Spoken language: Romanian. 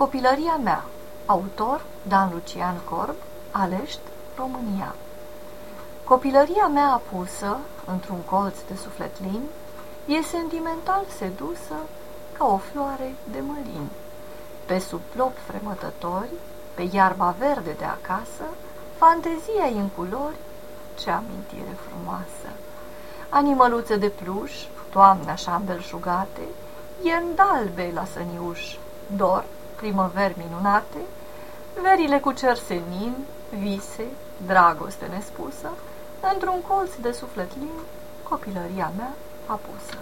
Copilăria mea Autor Dan Lucian Corb Alești, România Copilăria mea apusă într-un colț de suflet lin E sentimental sedusă ca o floare de mălin. Pe sub plop fremătători, pe iarba verde de acasă, Fantezia în culori, ce amintire frumoasă! Animăluțe de pluș, toamne așa îmbelșugate, Iendalbe la săniuș, dor, primăveri minunate, Verile cu cer senin, vise, dragoste nespusă, Într-un colț de suflet lin, copilăria mea apusă.